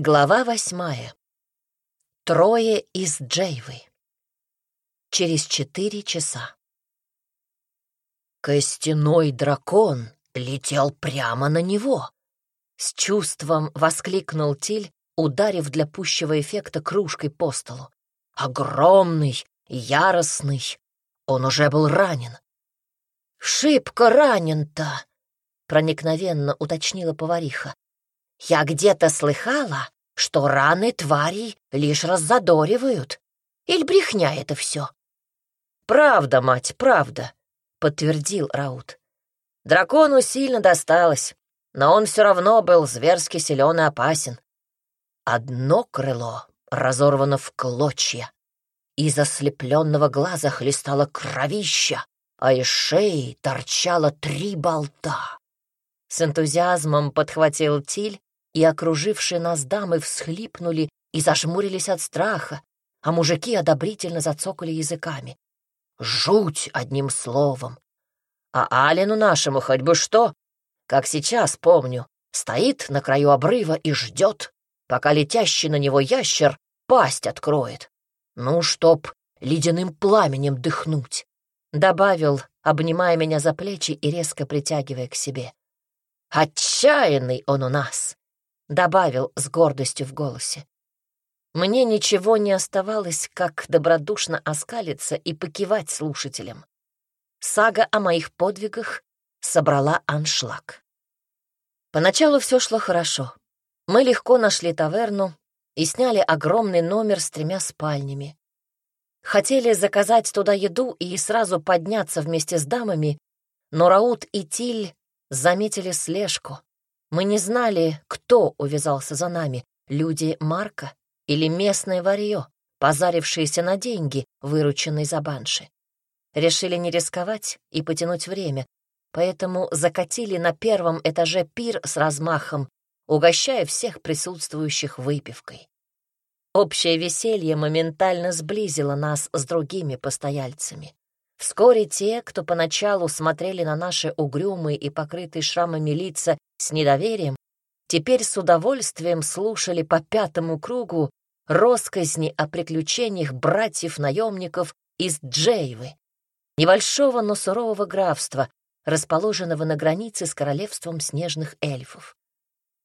Глава восьмая. Трое из Джейвы. Через четыре часа. Костяной дракон летел прямо на него. С чувством воскликнул Тиль, ударив для пущего эффекта кружкой по столу. Огромный, яростный. Он уже был ранен. «Шибко ранен-то!» — проникновенно уточнила повариха. Я где-то слыхала, что раны тварей лишь раззадоривают. Или брехня это все? «Правда, мать, правда», — подтвердил Раут. Дракону сильно досталось, но он все равно был зверски силен и опасен. Одно крыло разорвано в клочья, из ослепленного глаза хлестало кровища, а из шеи торчало три болта. С энтузиазмом подхватил Тиль и окружившие нас дамы всхлипнули и зажмурились от страха, а мужики одобрительно зацокали языками. Жуть, одним словом. А Алину нашему хоть бы что, как сейчас помню, стоит на краю обрыва и ждет, пока летящий на него ящер пасть откроет. Ну, чтоб ледяным пламенем дыхнуть, — добавил, обнимая меня за плечи и резко притягивая к себе. Отчаянный он у нас добавил с гордостью в голосе. Мне ничего не оставалось, как добродушно оскалиться и покивать слушателям. Сага о моих подвигах собрала аншлаг. Поначалу все шло хорошо. Мы легко нашли таверну и сняли огромный номер с тремя спальнями. Хотели заказать туда еду и сразу подняться вместе с дамами, но Раут и Тиль заметили слежку. Мы не знали, кто увязался за нами, люди Марка или местное варье, позарившиеся на деньги, вырученные за банши. Решили не рисковать и потянуть время, поэтому закатили на первом этаже пир с размахом, угощая всех присутствующих выпивкой. Общее веселье моментально сблизило нас с другими постояльцами. Вскоре те, кто поначалу смотрели на наши угрюмые и покрытые шрамами лица с недоверием, теперь с удовольствием слушали по пятому кругу росказни о приключениях братьев-наемников из Джейвы, небольшого, но сурового графства, расположенного на границе с королевством снежных эльфов.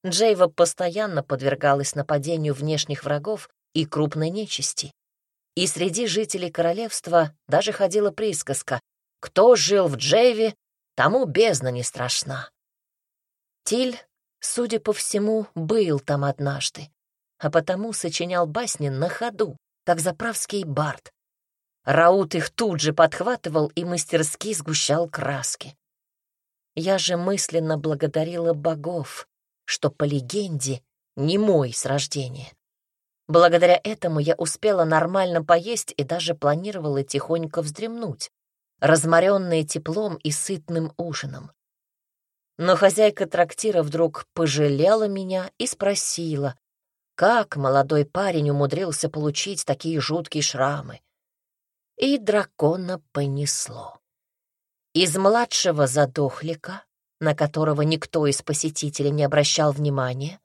Джейва постоянно подвергалась нападению внешних врагов и крупной нечисти. И среди жителей королевства даже ходила присказка «Кто жил в Джейве, тому бездна не страшна». Тиль, судя по всему, был там однажды, а потому сочинял басни на ходу, как заправский бард. Раут их тут же подхватывал и мастерски сгущал краски. Я же мысленно благодарила богов, что, по легенде, не мой с рождения. Благодаря этому я успела нормально поесть и даже планировала тихонько вздремнуть, разморенная теплом и сытным ужином. Но хозяйка трактира вдруг пожалела меня и спросила, как молодой парень умудрился получить такие жуткие шрамы. И дракона понесло. Из младшего задохлика, на которого никто из посетителей не обращал внимания,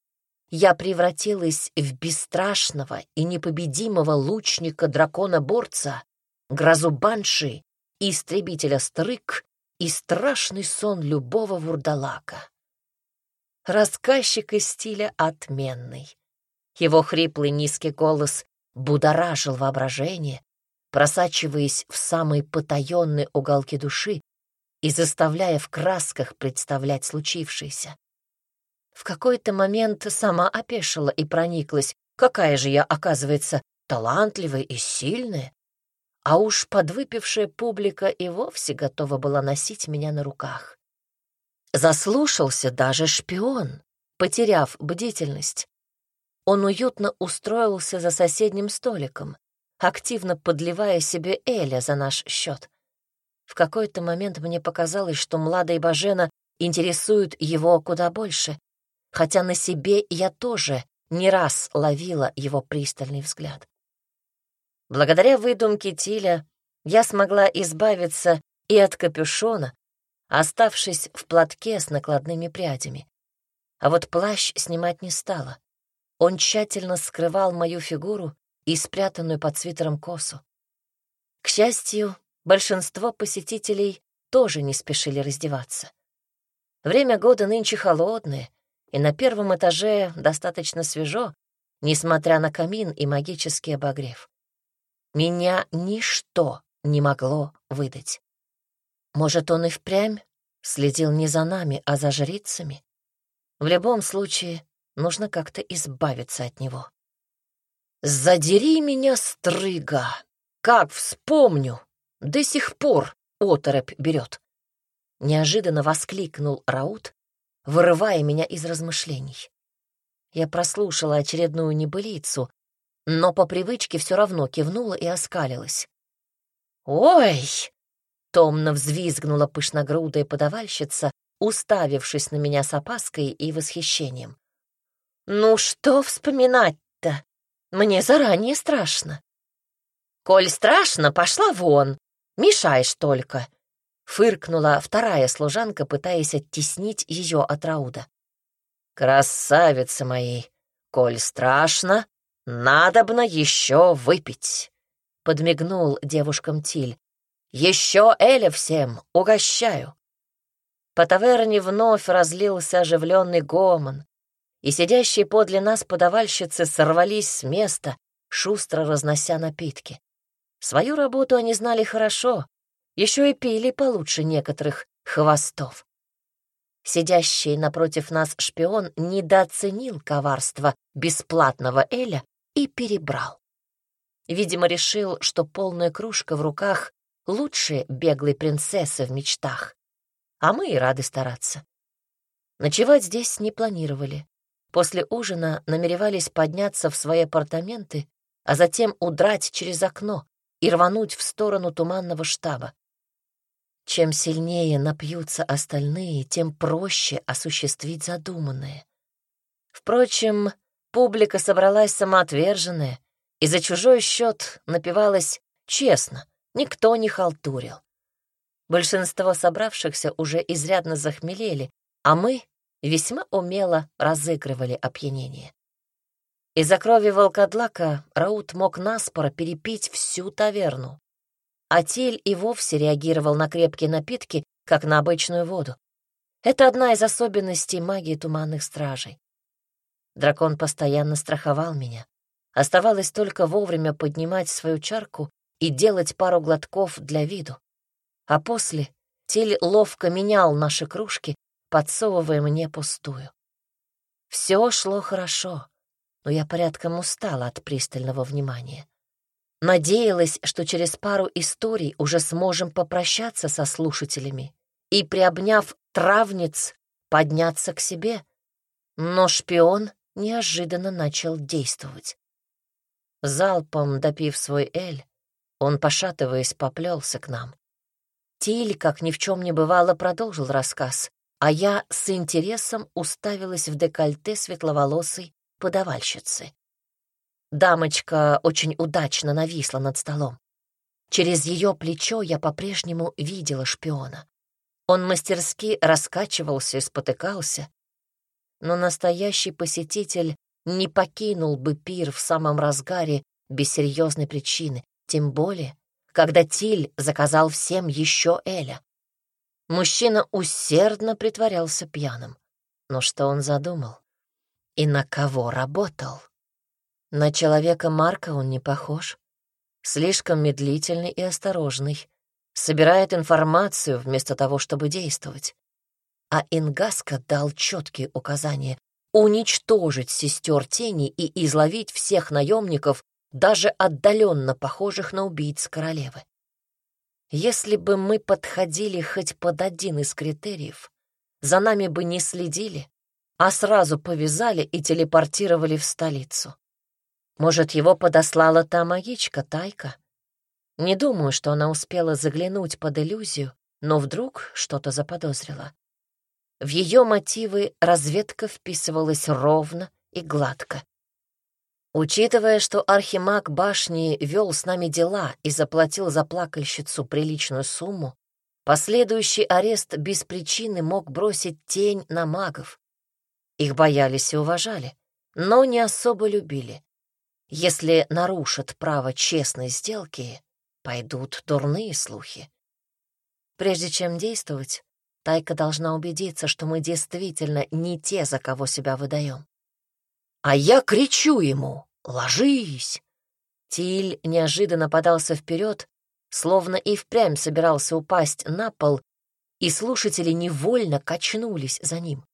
я превратилась в бесстрашного и непобедимого лучника-дракона-борца, грозу банши, истребителя стрык и страшный сон любого вурдалака. Рассказчик из стиля отменный. Его хриплый низкий голос будоражил воображение, просачиваясь в самые потаенные уголки души и заставляя в красках представлять случившееся. В какой-то момент сама опешила и прониклась, какая же я, оказывается, талантливая и сильная. А уж подвыпившая публика и вовсе готова была носить меня на руках. Заслушался даже шпион, потеряв бдительность. Он уютно устроился за соседним столиком, активно подливая себе Эля за наш счет. В какой-то момент мне показалось, что Млада и Бажена интересуют его куда больше, хотя на себе я тоже не раз ловила его пристальный взгляд. Благодаря выдумке Тиля я смогла избавиться и от капюшона, оставшись в платке с накладными прядями. А вот плащ снимать не стала. он тщательно скрывал мою фигуру и спрятанную под свитером косу. К счастью, большинство посетителей тоже не спешили раздеваться. Время года нынче холодное, и на первом этаже достаточно свежо, несмотря на камин и магический обогрев. Меня ничто не могло выдать. Может, он и впрямь следил не за нами, а за жрицами? В любом случае, нужно как-то избавиться от него. «Задери меня, стрыга! Как вспомню! До сих пор оторопь берет!» Неожиданно воскликнул Раут, вырывая меня из размышлений. Я прослушала очередную небылицу, но по привычке все равно кивнула и оскалилась. «Ой!» — томно взвизгнула пышногрудая подавальщица, уставившись на меня с опаской и восхищением. «Ну что вспоминать-то? Мне заранее страшно». «Коль страшно, пошла вон, мешаешь только», — фыркнула вторая служанка, пытаясь оттеснить ее от Рауда. «Красавицы мои, коль страшно, надобно еще выпить», — подмигнул девушкам Тиль. «Еще Эля всем угощаю». По таверне вновь разлился оживленный гомон, и сидящие подле нас подавальщицы сорвались с места, шустро разнося напитки. Свою работу они знали хорошо, еще и пили получше некоторых хвостов. Сидящий напротив нас шпион недооценил коварство бесплатного Эля и перебрал. Видимо, решил, что полная кружка в руках лучше беглой принцессы в мечтах. А мы и рады стараться. Ночевать здесь не планировали. После ужина намеревались подняться в свои апартаменты, а затем удрать через окно и рвануть в сторону туманного штаба. Чем сильнее напьются остальные, тем проще осуществить задуманное. Впрочем, публика собралась самоотверженная и за чужой счет напивалась честно, никто не халтурил. Большинство собравшихся уже изрядно захмелели, а мы весьма умело разыгрывали опьянение. Из-за крови волкодлака Раут мог наспоро перепить всю таверну. Атель и вовсе реагировал на крепкие напитки, как на обычную воду. Это одна из особенностей магии туманных стражей. Дракон постоянно страховал меня. Оставалось только вовремя поднимать свою чарку и делать пару глотков для виду. А после Тиль ловко менял наши кружки, подсовывая мне пустую. Все шло хорошо, но я порядком устала от пристального внимания. Надеялась, что через пару историй уже сможем попрощаться со слушателями и, приобняв травниц, подняться к себе. Но шпион неожиданно начал действовать. Залпом допив свой эль, он, пошатываясь, поплелся к нам. Тиль, как ни в чем не бывало, продолжил рассказ, а я с интересом уставилась в декольте светловолосой подавальщицы. Дамочка очень удачно нависла над столом. Через ее плечо я по-прежнему видела шпиона. Он мастерски раскачивался и спотыкался, но настоящий посетитель не покинул бы пир в самом разгаре без серьезной причины, тем более, когда Тиль заказал всем еще Эля. Мужчина усердно притворялся пьяным. Но что он задумал? И на кого работал? На человека Марка он не похож. Слишком медлительный и осторожный. Собирает информацию вместо того, чтобы действовать. А Ингаска дал четкие указания уничтожить сестер тени и изловить всех наемников, даже отдаленно похожих на убийц королевы. Если бы мы подходили хоть под один из критериев, за нами бы не следили, а сразу повязали и телепортировали в столицу. Может, его подослала та магичка Тайка? Не думаю, что она успела заглянуть под иллюзию, но вдруг что-то заподозрила. В ее мотивы разведка вписывалась ровно и гладко. Учитывая, что архимаг башни вел с нами дела и заплатил за плакальщицу приличную сумму, последующий арест без причины мог бросить тень на магов. Их боялись и уважали но не особо любили. Если нарушат право честной сделки, пойдут дурные слухи. Прежде чем действовать, Тайка должна убедиться, что мы действительно не те, за кого себя выдаем. А я кричу ему «Ложись!». Тиль неожиданно подался вперед, словно и впрямь собирался упасть на пол, и слушатели невольно качнулись за ним.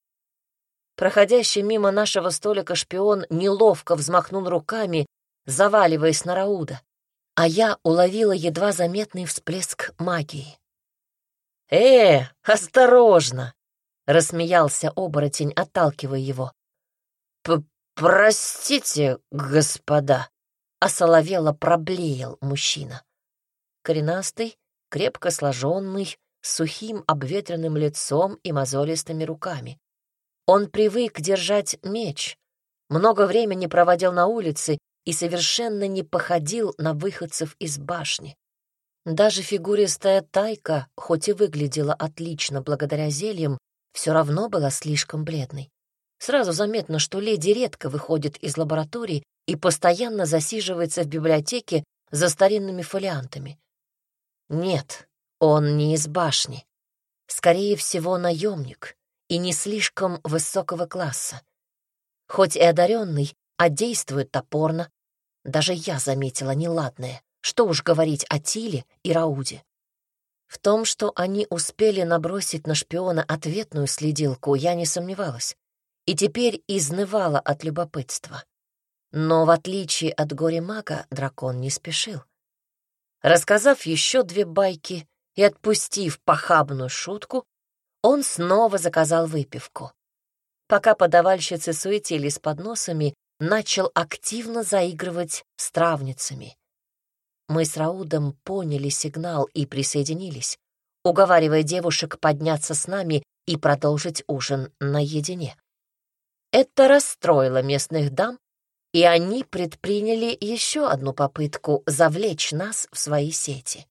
Проходящий мимо нашего столика шпион неловко взмахнул руками, заваливаясь на Рауда, а я уловила едва заметный всплеск магии. «Э, осторожно!» — рассмеялся оборотень, отталкивая его. «Простите, господа!» — осоловело проблеял мужчина. Коренастый, крепко сложенный, с сухим обветренным лицом и мозолистыми руками. Он привык держать меч, много времени проводил на улице и совершенно не походил на выходцев из башни. Даже фигуристая тайка, хоть и выглядела отлично благодаря зельям, все равно была слишком бледной. Сразу заметно, что леди редко выходит из лаборатории и постоянно засиживается в библиотеке за старинными фолиантами. Нет, он не из башни. Скорее всего, наемник и не слишком высокого класса. Хоть и одаренный, а действует топорно, даже я заметила неладное. Что уж говорить о Тиле и Рауде. В том, что они успели набросить на шпиона ответную следилку, я не сомневалась. И теперь изнывала от любопытства. Но в отличие от горе-мага дракон не спешил. Рассказав еще две байки и отпустив похабную шутку, он снова заказал выпивку. Пока подавальщицы суетились под носами, начал активно заигрывать с травницами. Мы с Раудом поняли сигнал и присоединились, уговаривая девушек подняться с нами и продолжить ужин наедине. Это расстроило местных дам, и они предприняли еще одну попытку завлечь нас в свои сети.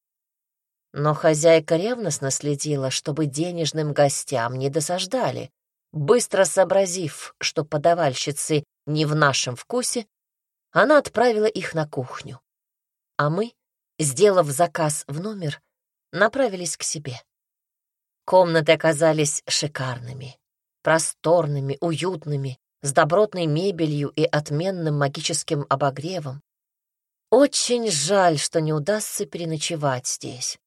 Но хозяйка ревностно следила, чтобы денежным гостям не досаждали. Быстро сообразив, что подавальщицы не в нашем вкусе, она отправила их на кухню а мы, сделав заказ в номер, направились к себе. Комнаты оказались шикарными, просторными, уютными, с добротной мебелью и отменным магическим обогревом. Очень жаль, что не удастся переночевать здесь.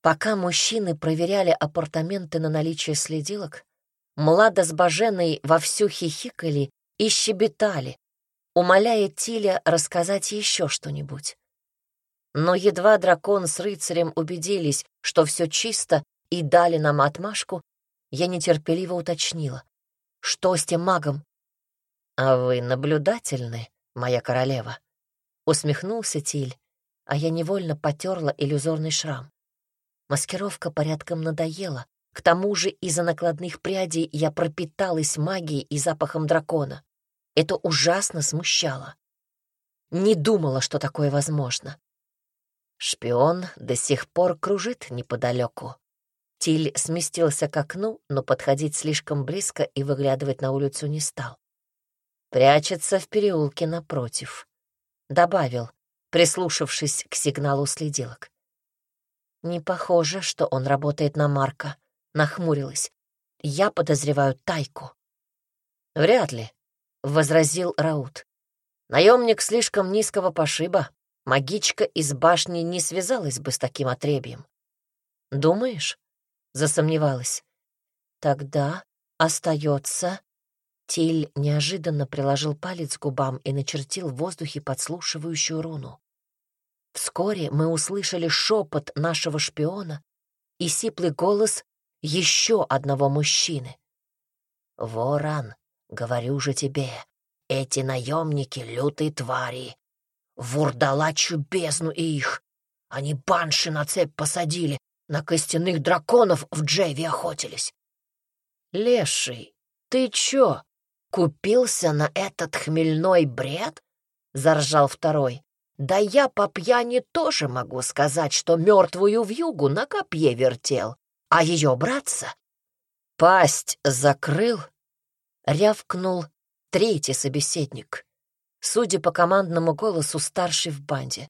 Пока мужчины проверяли апартаменты на наличие следилок, Млада с Баженой вовсю хихикали и щебетали, умоляя Тиля рассказать еще что-нибудь. Но едва дракон с рыцарем убедились, что все чисто, и дали нам отмашку, я нетерпеливо уточнила. «Что с тем магом?» «А вы наблюдательны, моя королева?» Усмехнулся Тиль, а я невольно потерла иллюзорный шрам. Маскировка порядком надоела. К тому же из-за накладных прядей я пропиталась магией и запахом дракона. Это ужасно смущало. Не думала, что такое возможно. Шпион до сих пор кружит неподалеку. Тиль сместился к окну, но подходить слишком близко и выглядывать на улицу не стал. Прячется в переулке напротив. Добавил, прислушавшись к сигналу следилок. Не похоже, что он работает на Марка. Нахмурилась. Я подозреваю Тайку. Вряд ли. — возразил Раут. «Наемник слишком низкого пошиба. Магичка из башни не связалась бы с таким отребием». «Думаешь?» — засомневалась. «Тогда остается...» Тиль неожиданно приложил палец к губам и начертил в воздухе подслушивающую руну. Вскоре мы услышали шепот нашего шпиона и сиплый голос еще одного мужчины. «Воран, Говорю же тебе, эти наемники — лютые твари. Вурдалачу бездну их. Они банши на цепь посадили, на костяных драконов в Джейве охотились. Леший, ты чё, купился на этот хмельной бред? Заржал второй. Да я по пьяни тоже могу сказать, что мертвую вьюгу на копье вертел, а ее братца пасть закрыл рявкнул третий собеседник. Судя по командному голосу, старший в банде.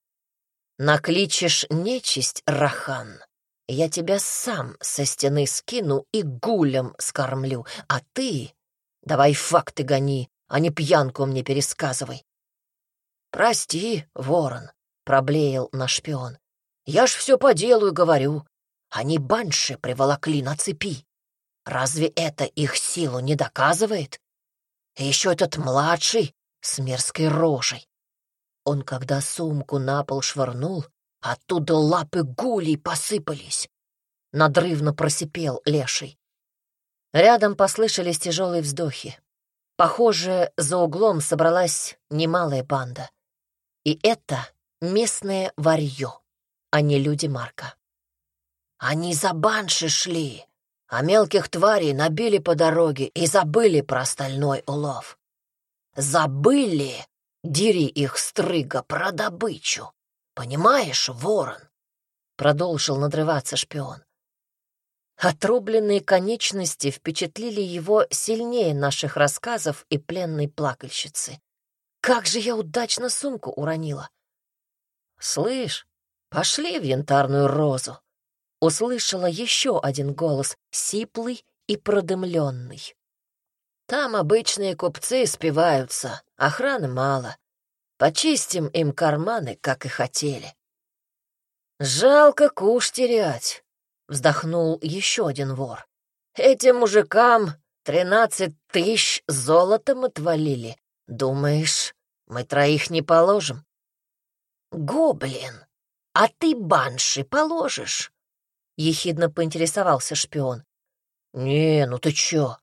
«Накличешь нечисть, Рахан, я тебя сам со стены скину и гулем скормлю, а ты давай факты гони, а не пьянку мне пересказывай». «Прости, ворон», — проблеял наш шпион. «Я ж все по делу и говорю. Они банши приволокли на цепи. Разве это их силу не доказывает? И еще этот младший с мерзкой рожей. Он, когда сумку на пол швырнул, оттуда лапы гулей посыпались. Надрывно просипел леший. Рядом послышались тяжелые вздохи. Похоже, за углом собралась немалая банда. И это местное варье, а не люди Марка. Они за банши шли, а мелких тварей набили по дороге и забыли про остальной улов. Забыли, дери их стрыга, про добычу. Понимаешь, ворон? Продолжил надрываться шпион. Отрубленные конечности впечатлили его сильнее наших рассказов и пленной плакальщицы. Как же я удачно сумку уронила! Слышь, пошли в янтарную розу услышала еще один голос, сиплый и продымленный. «Там обычные купцы спиваются, охраны мало. Почистим им карманы, как и хотели». «Жалко куш терять», — вздохнул еще один вор. «Этим мужикам тринадцать тысяч золотом отвалили. Думаешь, мы троих не положим?» «Гоблин, а ты банши положишь?» — ехидно поинтересовался шпион. «Не, ну ты чё?»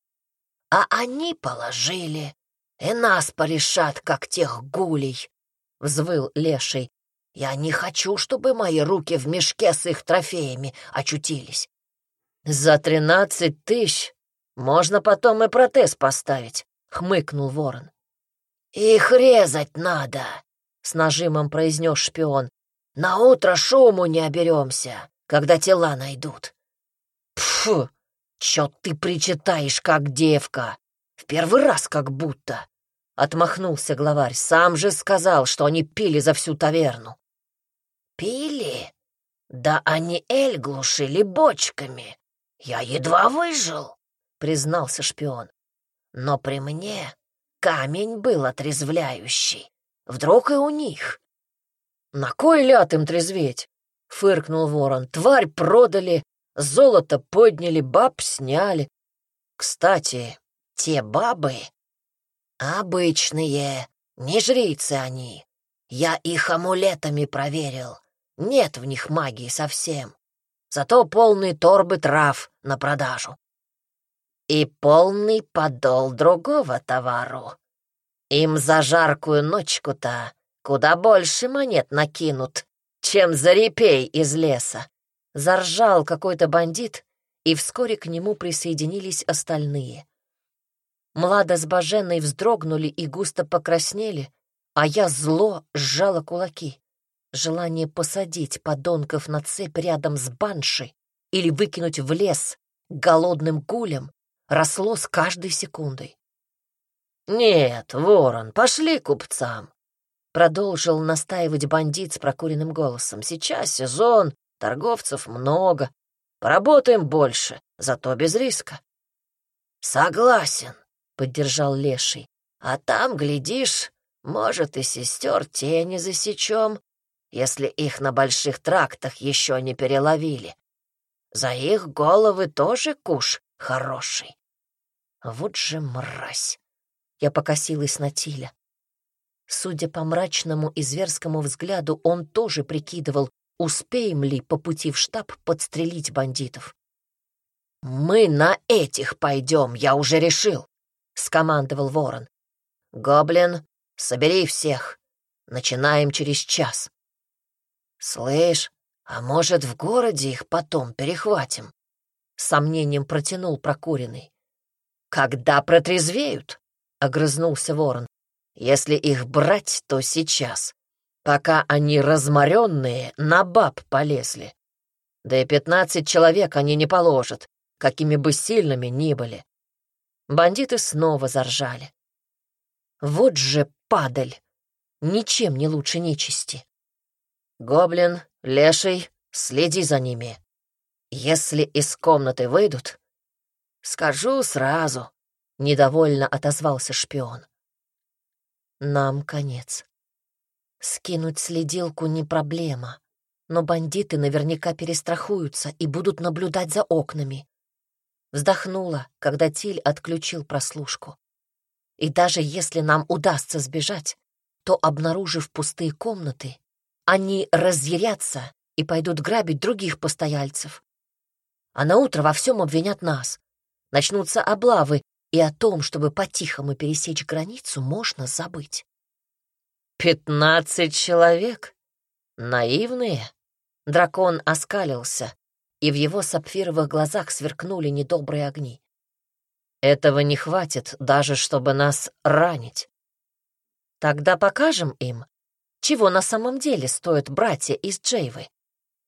«А они положили, и нас порешат, как тех гулей», — взвыл леший. «Я не хочу, чтобы мои руки в мешке с их трофеями очутились». «За тринадцать тысяч можно потом и протез поставить», — хмыкнул ворон. «Их резать надо», — с нажимом произнес шпион. «На утро шуму не оберемся когда тела найдут. Пфу, чё ты причитаешь, как девка? В первый раз как будто. Отмахнулся главарь. Сам же сказал, что они пили за всю таверну. Пили? Да они эль глушили бочками. Я едва выжил, признался шпион. Но при мне камень был отрезвляющий. Вдруг и у них. На кой ляд им трезветь? — фыркнул ворон. «Тварь продали, золото подняли, баб сняли. Кстати, те бабы обычные, не жрицы они. Я их амулетами проверил. Нет в них магии совсем. Зато полные торбы трав на продажу. И полный подол другого товару. Им за жаркую ночку-то куда больше монет накинут, чем за репей из леса. Заржал какой-то бандит, и вскоре к нему присоединились остальные. Млада с Баженой вздрогнули и густо покраснели, а я зло сжала кулаки. Желание посадить подонков на цепь рядом с баншей или выкинуть в лес голодным гулем росло с каждой секундой. «Нет, ворон, пошли купцам. Продолжил настаивать бандит с прокуренным голосом. «Сейчас сезон, торговцев много. Поработаем больше, зато без риска». «Согласен», — поддержал Леший. «А там, глядишь, может, и сестер тени засечем, если их на больших трактах еще не переловили. За их головы тоже куш хороший». Вот же мразь! Я покосилась на Тиля. Судя по мрачному и зверскому взгляду, он тоже прикидывал, успеем ли по пути в штаб подстрелить бандитов. «Мы на этих пойдем, я уже решил», — скомандовал ворон. «Гоблин, собери всех. Начинаем через час». «Слышь, а может, в городе их потом перехватим?» — сомнением протянул прокуренный. «Когда протрезвеют?» — огрызнулся ворон. Если их брать, то сейчас, пока они разморенные на баб полезли. Да и пятнадцать человек они не положат, какими бы сильными ни были. Бандиты снова заржали. Вот же падаль! Ничем не лучше нечисти. Гоблин, леший, следи за ними. Если из комнаты выйдут, скажу сразу, — недовольно отозвался шпион. Нам конец. Скинуть следилку не проблема, но бандиты наверняка перестрахуются и будут наблюдать за окнами. Вздохнула, когда Тиль отключил прослушку. И даже если нам удастся сбежать, то, обнаружив пустые комнаты, они разъярятся и пойдут грабить других постояльцев. А на утро во всем обвинят нас. Начнутся облавы, и о том, чтобы по-тихому пересечь границу, можно забыть. «Пятнадцать человек? Наивные?» Дракон оскалился, и в его сапфировых глазах сверкнули недобрые огни. «Этого не хватит даже, чтобы нас ранить. Тогда покажем им, чего на самом деле стоят братья из Джейвы».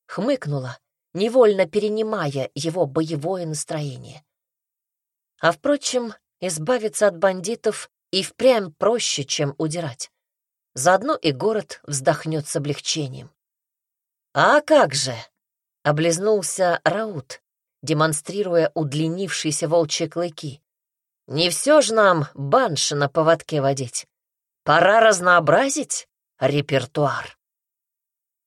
Хмыкнула, невольно перенимая его боевое настроение. А впрочем, избавиться от бандитов и впрямь проще, чем удирать. Заодно и город вздохнет с облегчением. «А как же!» — облизнулся Раут, демонстрируя удлинившиеся волчьи клыки. «Не все ж нам банши на поводке водить. Пора разнообразить репертуар».